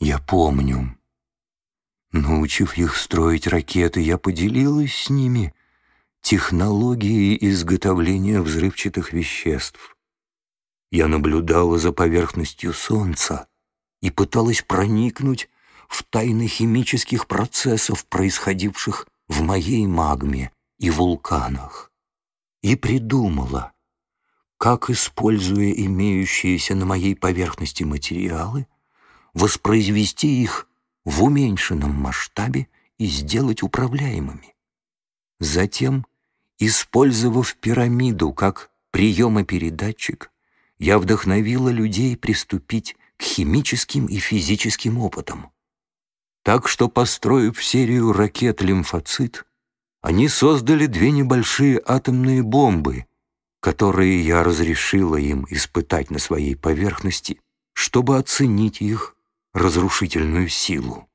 Я помню. Научив их строить ракеты, я поделилась с ними технологией изготовления взрывчатых веществ. Я наблюдала за поверхностью Солнца и пыталась проникнуть в тайны химических процессов, происходивших в моей магме и вулканах, и придумала, как, используя имеющиеся на моей поверхности материалы, воспроизвести их в уменьшенном масштабе и сделать управляемыми. Затем, использовав пирамиду как приемопередатчик, я вдохновила людей приступить к химическим и физическим опытам. Так что, построив серию ракет-лимфоцит, они создали две небольшие атомные бомбы, которые я разрешила им испытать на своей поверхности, чтобы оценить их разрушительную силу.